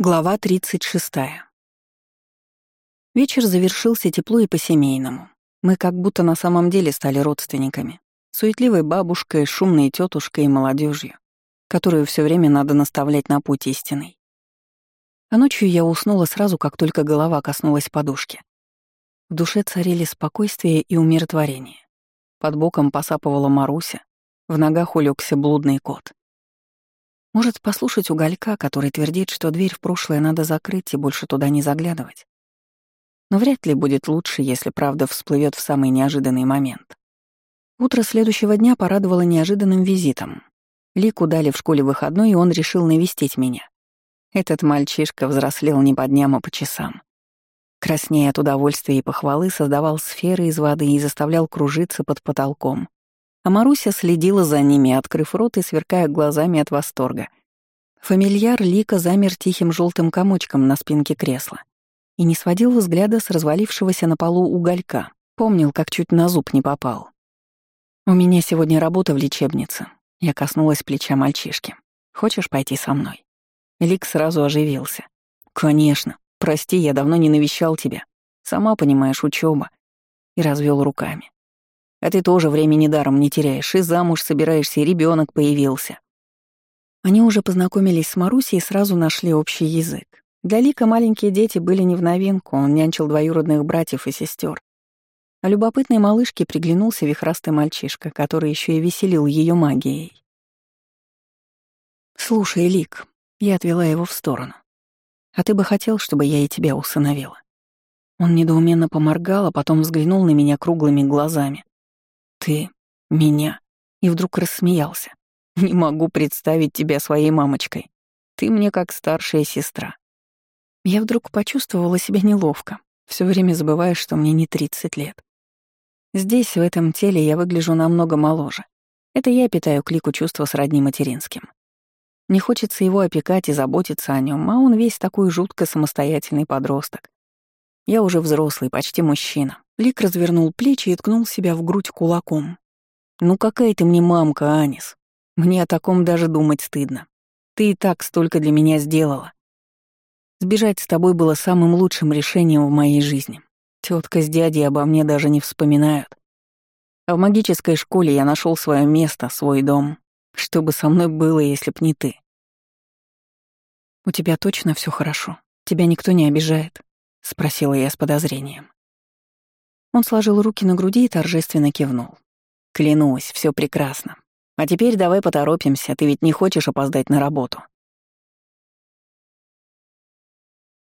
Глава 36. Вечер завершился тепло и по-семейному. Мы как будто на самом деле стали родственниками. Суетливой бабушкой, шумной тетушкой и молодежью, которую все время надо наставлять на путь истинный. А ночью я уснула сразу, как только голова коснулась подушки. В душе царили спокойствие и умиротворение. Под боком посапывала Маруся, в ногах улегся блудный кот. Может, послушать уголька, который твердит, что дверь в прошлое надо закрыть и больше туда не заглядывать. Но вряд ли будет лучше, если правда всплывет в самый неожиданный момент. Утро следующего дня порадовало неожиданным визитом. Лику дали в школе выходной, и он решил навестить меня. Этот мальчишка взрослел не по дням, а по часам. Краснея от удовольствия и похвалы, создавал сферы из воды и заставлял кружиться под потолком, а Маруся следила за ними, открыв рот и сверкая глазами от восторга. Фамильяр Лика замер тихим желтым комочком на спинке кресла и не сводил взгляда с развалившегося на полу уголька. Помнил, как чуть на зуб не попал. «У меня сегодня работа в лечебнице». Я коснулась плеча мальчишки. «Хочешь пойти со мной?» Лик сразу оживился. «Конечно. Прости, я давно не навещал тебя. Сама понимаешь, учеба. И развел руками. А ты тоже времени даром не теряешь, и замуж собираешься, и ребенок появился. Они уже познакомились с Марусей и сразу нашли общий язык. Для Лика маленькие дети были не в новинку, он нянчил двоюродных братьев и сестер. А любопытной малышке приглянулся вихрастый мальчишка, который еще и веселил ее магией. «Слушай, Лик», — я отвела его в сторону. «А ты бы хотел, чтобы я и тебя усыновила?» Он недоуменно поморгал, а потом взглянул на меня круглыми глазами. «Ты? Меня?» И вдруг рассмеялся. «Не могу представить тебя своей мамочкой. Ты мне как старшая сестра». Я вдруг почувствовала себя неловко, все время забывая, что мне не 30 лет. Здесь, в этом теле, я выгляжу намного моложе. Это я питаю клику чувства сродни материнским. Не хочется его опекать и заботиться о нем, а он весь такой жутко самостоятельный подросток. Я уже взрослый, почти мужчина. Лик развернул плечи и ткнул себя в грудь кулаком. «Ну какая ты мне мамка, Анис? Мне о таком даже думать стыдно. Ты и так столько для меня сделала. Сбежать с тобой было самым лучшим решением в моей жизни. Тетка с дядей обо мне даже не вспоминают. А в магической школе я нашел свое место, свой дом. Что бы со мной было, если б не ты? У тебя точно все хорошо? Тебя никто не обижает? Спросила я с подозрением. Он сложил руки на груди и торжественно кивнул. «Клянусь, все прекрасно. А теперь давай поторопимся, ты ведь не хочешь опоздать на работу».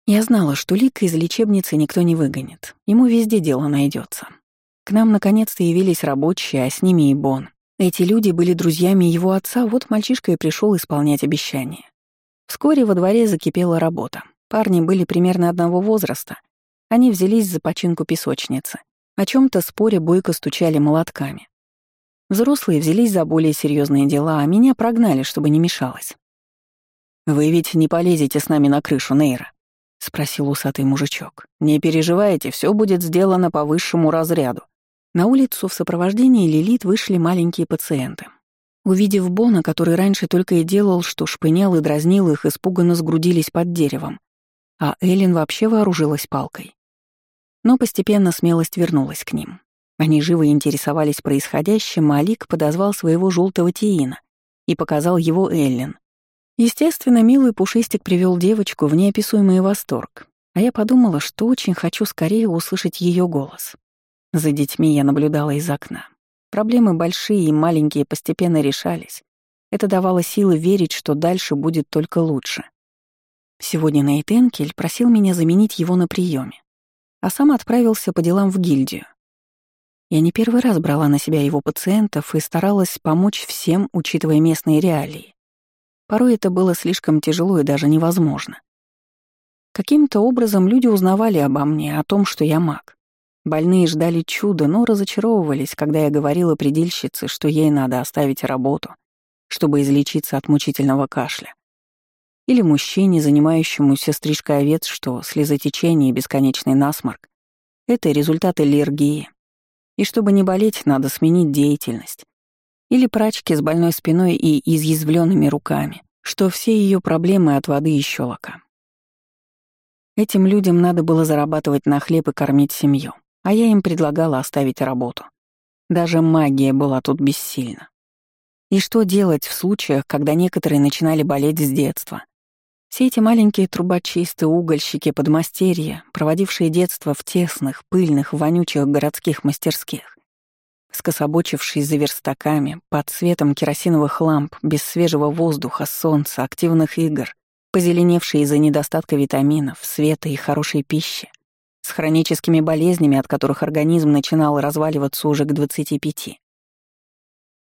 Я знала, что Лика из лечебницы никто не выгонит. Ему везде дело найдется. К нам наконец-то явились рабочие, а с ними и Бон. Эти люди были друзьями его отца, вот мальчишка и пришел исполнять обещание. Вскоре во дворе закипела работа. Парни были примерно одного возраста. Они взялись за починку песочницы. О чем то споре бойко стучали молотками. Взрослые взялись за более серьезные дела, а меня прогнали, чтобы не мешалось. «Вы ведь не полезете с нами на крышу, Нейра?» — спросил усатый мужичок. «Не переживайте, все будет сделано по высшему разряду». На улицу в сопровождении Лилит вышли маленькие пациенты. Увидев Бона, который раньше только и делал, что шпынял и дразнил их, испуганно сгрудились под деревом. А Эллен вообще вооружилась палкой. Но постепенно смелость вернулась к ним. Они живо интересовались происходящим, а Алик подозвал своего желтого Тиина и показал его Эллен. Естественно, милый пушистик привел девочку в неописуемый восторг, а я подумала, что очень хочу скорее услышать ее голос. За детьми я наблюдала из окна. Проблемы большие и маленькие постепенно решались. Это давало силы верить, что дальше будет только лучше. Сегодня Нейт Энкель просил меня заменить его на приеме а сам отправился по делам в гильдию. Я не первый раз брала на себя его пациентов и старалась помочь всем, учитывая местные реалии. Порой это было слишком тяжело и даже невозможно. Каким-то образом люди узнавали обо мне, о том, что я маг. Больные ждали чуда, но разочаровывались, когда я говорила предельщице, что ей надо оставить работу, чтобы излечиться от мучительного кашля. Или мужчине, занимающемуся стрижкой овец, что слезотечение и бесконечный насморк — это результат аллергии. И чтобы не болеть, надо сменить деятельность. Или прачки с больной спиной и изъязвленными руками, что все ее проблемы от воды и щелока. Этим людям надо было зарабатывать на хлеб и кормить семью, а я им предлагала оставить работу. Даже магия была тут бессильна. И что делать в случаях, когда некоторые начинали болеть с детства? Все эти маленькие трубочисты, угольщики, подмастерья, проводившие детство в тесных, пыльных, вонючих городских мастерских, скособочившись за верстаками, под светом керосиновых ламп, без свежего воздуха, солнца, активных игр, позеленевшие из-за недостатка витаминов, света и хорошей пищи, с хроническими болезнями, от которых организм начинал разваливаться уже к 25.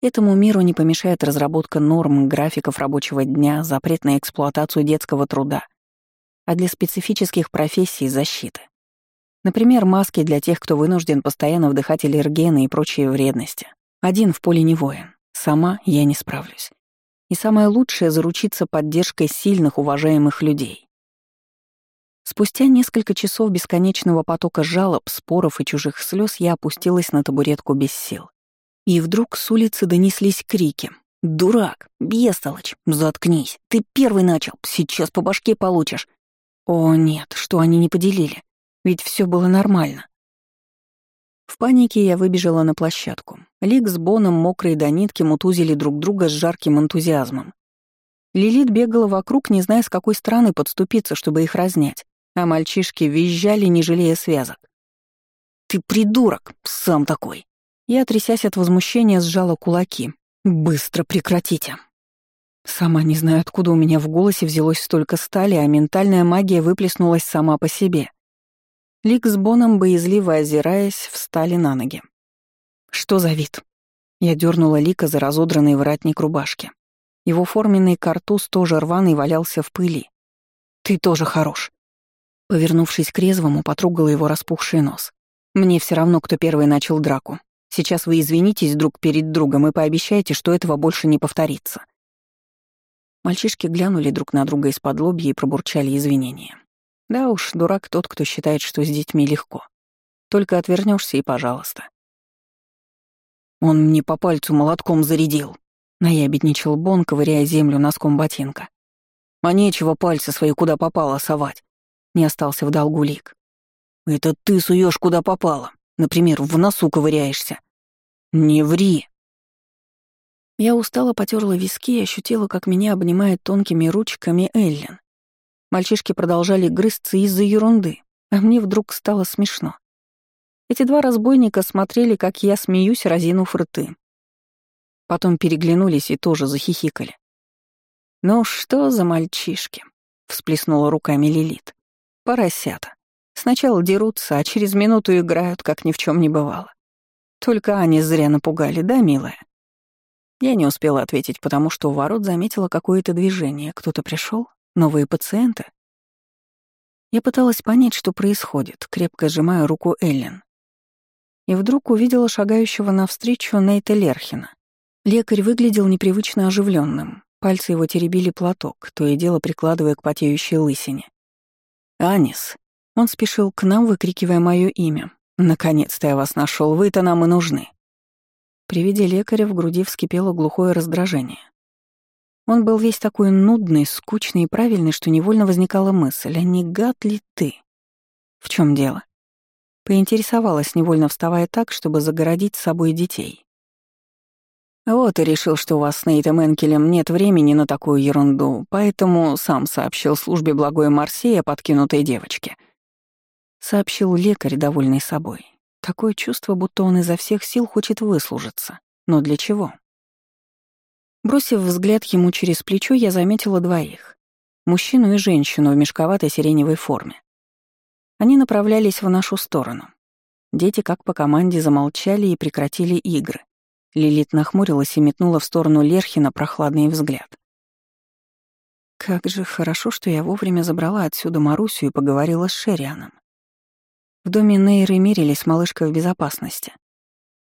Этому миру не помешает разработка норм, графиков рабочего дня, запрет на эксплуатацию детского труда, а для специфических профессий — защиты. Например, маски для тех, кто вынужден постоянно вдыхать аллергены и прочие вредности. Один в поле не воин. Сама я не справлюсь. И самое лучшее — заручиться поддержкой сильных, уважаемых людей. Спустя несколько часов бесконечного потока жалоб, споров и чужих слез я опустилась на табуретку без сил. И вдруг с улицы донеслись крики. «Дурак! Бестолочь! Заткнись! Ты первый начал! Сейчас по башке получишь!» О нет, что они не поделили. Ведь все было нормально. В панике я выбежала на площадку. Лик с Боном, мокрые до нитки, мутузили друг друга с жарким энтузиазмом. Лилит бегала вокруг, не зная, с какой стороны подступиться, чтобы их разнять, а мальчишки визжали, не жалея связок. «Ты придурок, сам такой!» Я, трясясь от возмущения, сжала кулаки. «Быстро прекратите!» Сама не знаю, откуда у меня в голосе взялось столько стали, а ментальная магия выплеснулась сама по себе. Лик с Боном, боязливо озираясь, встали на ноги. «Что за вид?» Я дернула Лика за разодранный воротник рубашки. Его форменный картуз тоже рваный валялся в пыли. «Ты тоже хорош». Повернувшись к резвому, потрогала его распухший нос. «Мне все равно, кто первый начал драку. Сейчас вы извинитесь друг перед другом и пообещаете, что этого больше не повторится». Мальчишки глянули друг на друга из-под лобья и пробурчали извинения. Да уж, дурак тот, кто считает, что с детьми легко. Только отвернешься и пожалуйста. Он мне по пальцу молотком зарядил. Наябедничал Бон, ковыряя землю носком ботинка. А нечего пальцы свои куда попало совать. Не остался в долгу лик. Это ты суешь куда попало. Например, в носу ковыряешься. Не ври. Я устало потерла виски и ощутила, как меня обнимает тонкими ручками Эллен. Мальчишки продолжали грызться из-за ерунды, а мне вдруг стало смешно. Эти два разбойника смотрели, как я смеюсь, разинув рты. Потом переглянулись и тоже захихикали. «Ну что за мальчишки?» — всплеснула руками Лилит. «Поросята. Сначала дерутся, а через минуту играют, как ни в чем не бывало. Только они зря напугали, да, милая?» Я не успела ответить, потому что у ворот заметила какое-то движение. Кто-то пришел, Новые пациенты? Я пыталась понять, что происходит, крепко сжимая руку Эллен. И вдруг увидела шагающего навстречу Нейта Лерхина. Лекарь выглядел непривычно оживленным. Пальцы его теребили платок, то и дело прикладывая к потеющей лысине. «Анис!» Он спешил к нам, выкрикивая мое имя. «Наконец-то я вас нашел, вы-то нам и нужны!» При виде лекаря в груди вскипело глухое раздражение. Он был весь такой нудный, скучный и правильный, что невольно возникала мысль, а не гад ли ты? В чем дело? Поинтересовалась, невольно вставая так, чтобы загородить с собой детей. Вот и решил, что у вас с Нейтом Энкелем нет времени на такую ерунду, поэтому сам сообщил службе благой Марсея подкинутой девочке. Сообщил лекарь, довольный собой. Такое чувство, будто он изо всех сил хочет выслужиться. Но для чего? Бросив взгляд ему через плечо, я заметила двоих. Мужчину и женщину в мешковатой сиреневой форме. Они направлялись в нашу сторону. Дети, как по команде, замолчали и прекратили игры. Лилит нахмурилась и метнула в сторону Лерхина прохладный взгляд. Как же хорошо, что я вовремя забрала отсюда Марусю и поговорила с Шерианом. В доме Нейры мерили с малышкой в безопасности.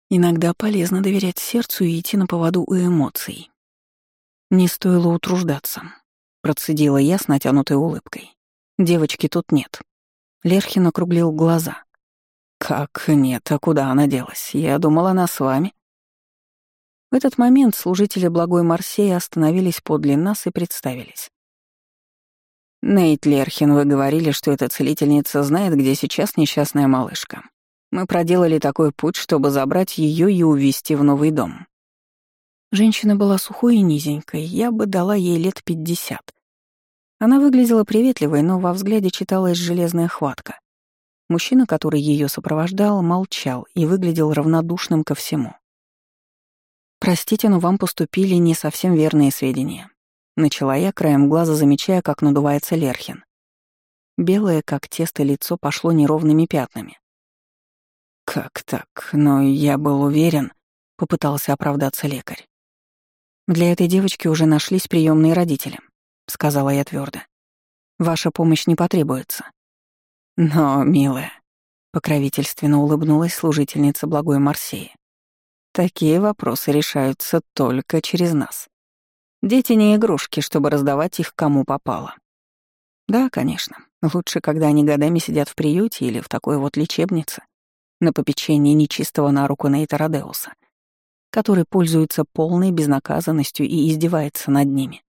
Иногда полезно доверять сердцу и идти на поводу у эмоций. Не стоило утруждаться. Процедила я с натянутой улыбкой. Девочки тут нет. Лерхин округлил глаза. «Как нет? А куда она делась? Я думала, она с вами». В этот момент служители благой Марсея остановились подле нас и представились. Нейт Лерхин, вы говорили, что эта целительница знает, где сейчас несчастная малышка. Мы проделали такой путь, чтобы забрать ее и увезти в новый дом. Женщина была сухой и низенькой, я бы дала ей лет пятьдесят. Она выглядела приветливой, но во взгляде читалась железная хватка. Мужчина, который ее сопровождал, молчал и выглядел равнодушным ко всему. «Простите, но вам поступили не совсем верные сведения», — начала я, краем глаза замечая, как надувается Лерхин. Белое, как тесто, лицо пошло неровными пятнами. «Как так? Но я был уверен», — попытался оправдаться лекарь. «Для этой девочки уже нашлись приемные родители», — сказала я твердо. «Ваша помощь не потребуется». «Но, милая», — покровительственно улыбнулась служительница благой Марсеи, Такие вопросы решаются только через нас. Дети не игрушки, чтобы раздавать их кому попало. Да, конечно. Лучше, когда они годами сидят в приюте или в такой вот лечебнице, на попечении нечистого на руку Нейта Родеуса, который пользуется полной безнаказанностью и издевается над ними.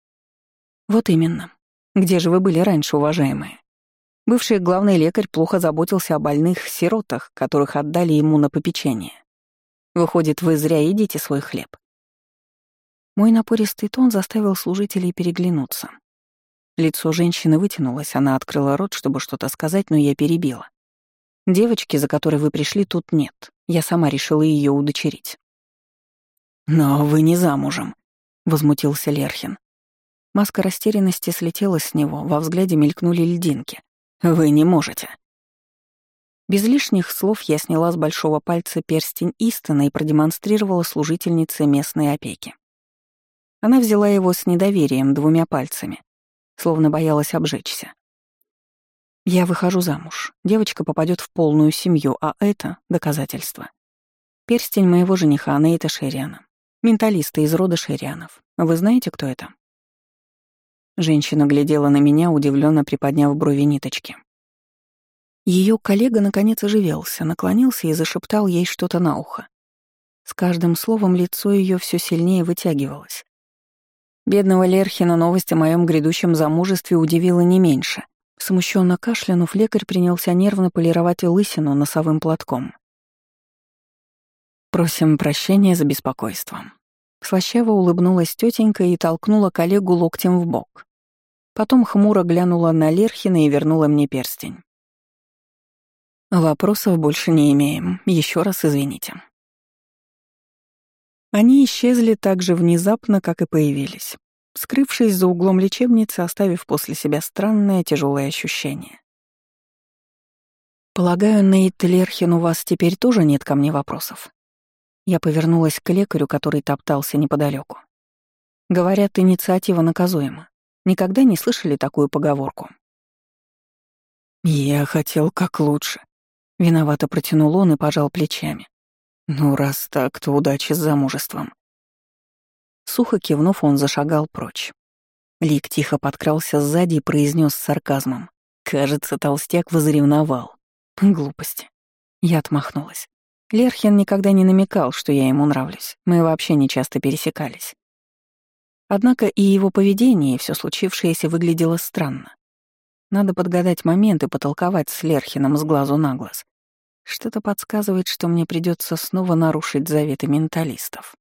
Вот именно. Где же вы были раньше, уважаемые? Бывший главный лекарь плохо заботился о больных сиротах, которых отдали ему на попечение. Выходит, вы зря едите свой хлеб. Мой напористый тон заставил служителей переглянуться. Лицо женщины вытянулось, она открыла рот, чтобы что-то сказать, но я перебила. Девочки, за которой вы пришли, тут нет. Я сама решила ее удочерить. «Но вы не замужем», — возмутился Лерхин. Маска растерянности слетела с него, во взгляде мелькнули льдинки. «Вы не можете». Без лишних слов я сняла с большого пальца перстень Истона и продемонстрировала служительнице местной опеки. Она взяла его с недоверием двумя пальцами, словно боялась обжечься. Я выхожу замуж. Девочка попадет в полную семью, а это — доказательство. Перстень моего жениха Нейта Шериана. Менталиста из рода Шерианов. Вы знаете, кто это? Женщина глядела на меня, удивленно приподняв брови ниточки. Ее коллега наконец оживился, наклонился и зашептал ей что-то на ухо. С каждым словом лицо ее все сильнее вытягивалось. Бедного Лерхина новость о моем грядущем замужестве удивила не меньше. Смущенно кашлянув, лекарь принялся нервно полировать лысину носовым платком. «Просим прощения за беспокойство». Слащаво улыбнулась тетенька и толкнула коллегу локтем в бок. Потом хмуро глянула на Лерхина и вернула мне перстень. Вопросов больше не имеем. Еще раз извините. Они исчезли так же внезапно, как и появились, скрывшись за углом лечебницы, оставив после себя странное тяжелое ощущение. «Полагаю, Нейт Лерхин, у вас теперь тоже нет ко мне вопросов?» Я повернулась к лекарю, который топтался неподалеку. Говорят, инициатива наказуема. Никогда не слышали такую поговорку? «Я хотел как лучше», Виновато протянул он и пожал плечами. «Ну, раз так, то удачи с замужеством». Сухо кивнув, он зашагал прочь. Лик тихо подкрался сзади и произнес с сарказмом. «Кажется, толстяк возревновал». Глупости. Я отмахнулась. Лерхин никогда не намекал, что я ему нравлюсь. Мы вообще не часто пересекались. Однако и его поведение, и все случившееся выглядело странно. Надо подгадать момент и потолковать с Лерхином с глазу на глаз. Что-то подсказывает, что мне придется снова нарушить заветы менталистов.